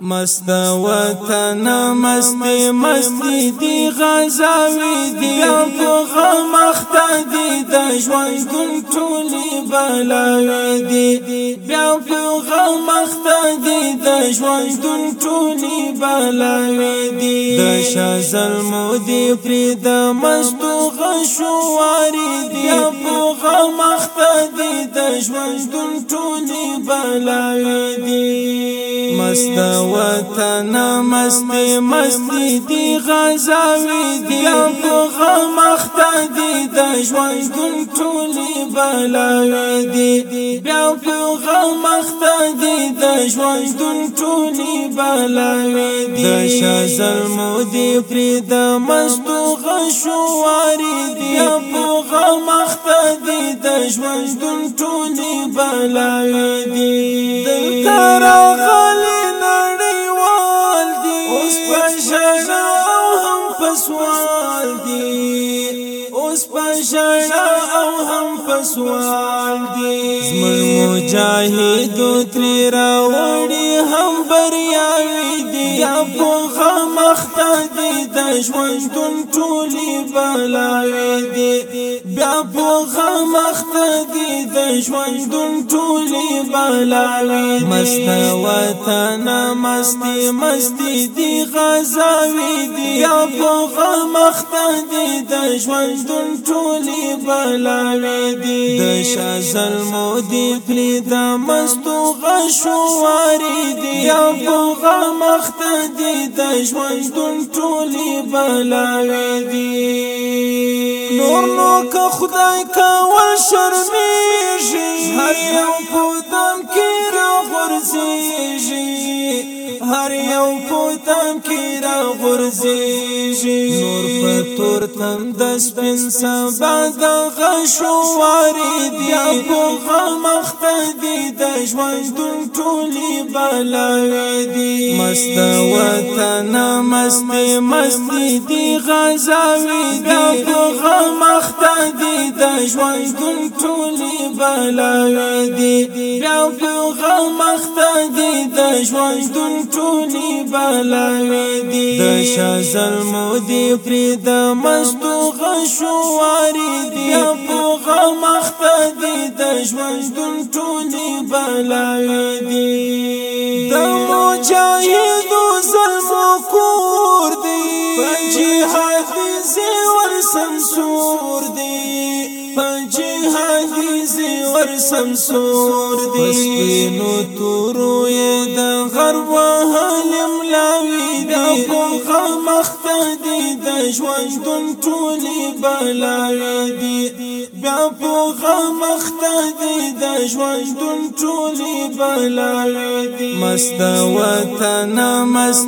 مست وطن مستی مستی دی غزاوی دی په غم اخته دی د ژوند ګل ټولې بلاوی دی بیا په غم اخته دی د ژوند ګل ټولې بلاوی دی د شازل مو دی پرې د مستو غشواری دی ژوند ټولې بلاوي دي مست وطن مست مست دي غزاوي دي په غمخت دا دی د ژوند ګل ټولې بلاوي دی بیا په غم مخته دی د ژوند ګل ټولې بلاوي دی د شازل مو دی پری د مستو غشواري دی بیا په غم مخته دی د ژوند ګل ټولې بلاوي دی د او هم پسوال دی زمر مجاهد تر راوړي هم بریاوي یا په غم اخته دي د ژوند ټولې بلاوي دي بیا په غم اخته دي د ژوند ټولې بلاوي دي مست وطن مستی مستی دي غزاوي دي یا په غم اخته دي د ژوند ټولې بلاوي دي د شازل مو دي پلی د مستو غشواري دي یا په غم اخته دې د ژوند ټولې بلاوي دي نور نو که خدای کا وشرمېږي هر یو په دم کې غورځيږي نور په تور تم د سپین سبا د غشواري دی په غمخت دی د ژوند ټولي بلاوي دی مست وطن مست مست دی غزاوي دی په غمخت دی د ژوند ټولي بلاوي دی په غمخت دی د ژوند ټولي بلاوي دی شا ظلمو دی پرید مستو غشواری دی پو غمخت دی دشمندون ٹولی بلاوی دی دمو جاہدو ظلمو کور دی جہادی زیور سمسور دی جهادي زور سمسور دی نو تورو د غرب هلم لا کوم خامخ تدی د ژوند دن ټولی بلاوی دی بیا په خامخ تدی د ژوند دن ټولی بلاوی دی مست وطن مست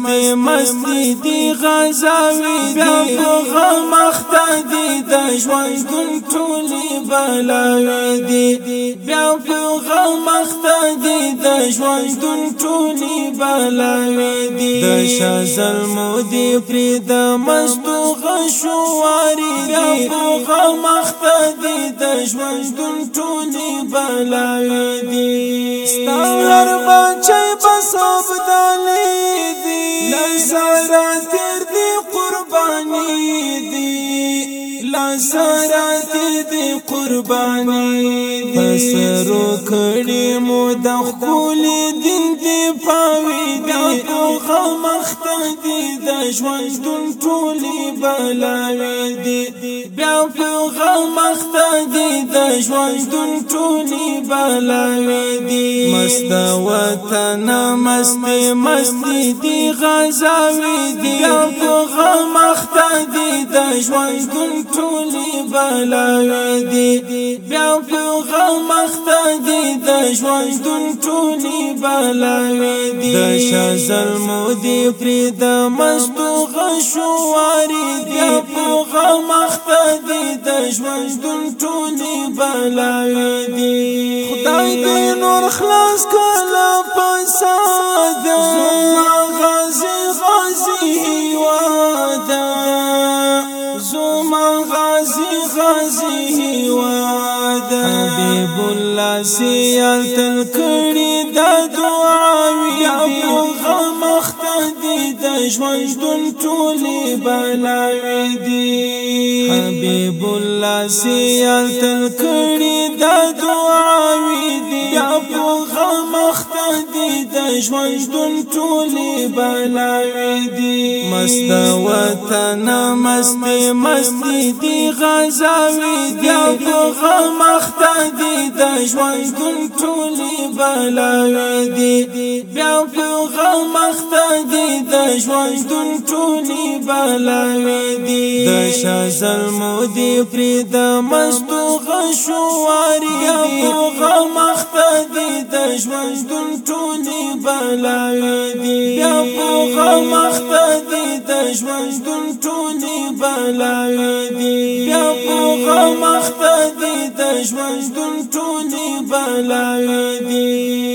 مست دی غزاوی دی بیا په خامخ تدی د ژوند دن ټولی بلاوی دی بیا په خامخ تدی د ژوند دن ټولی بلاوی دی د شزل مو دی پرې د مستو غشواري دی په مخت دی د ژوند ټولې بلاوي دی ستار بچي بس وبدلې دی لزرا تیر دی قرباني دی لزرا تیر دی قرباني پسرو کړي مو د خپل دین دی پاوي دی او خمخت دی د ژوند دن ټولي بلاوي دی بیا په خمخت دی د ژوند دن ټولي بلاوي دی مست وطن مست مست دی غزاوي دی بیا په خمخت دی د ژوند دن ټولي بلاوي دی دي بیا په غم مخته دي د ژوند ټولي بلاوي دي د شازل مودي پری د مستو غشواري دي په غم مخته دي د ژوند ټولي بلاوي دي خدای دې نور خلاص کړه حبيب الله سیال تل کړي د دعاوی ابو دا د ژوند تولي بلاوی دی حبيب الله سیال الكري ژوندون ټولې بلاوي دي مست وطن مست مست دي غزاوي دي په غم اخته دي د ژوندون ټولې بلاوي دي بیا په غم اخته دي د ژوندون ټولې بلاوي دي د شازل مو دي فريد مستو غشواري په غم ژوندون ټولې بلاوې دي بیا په غم اخته دي د ژوندون ټولې بلاوې دي بیا په غم اخته دي د ژوندون ټولې بلاوې دي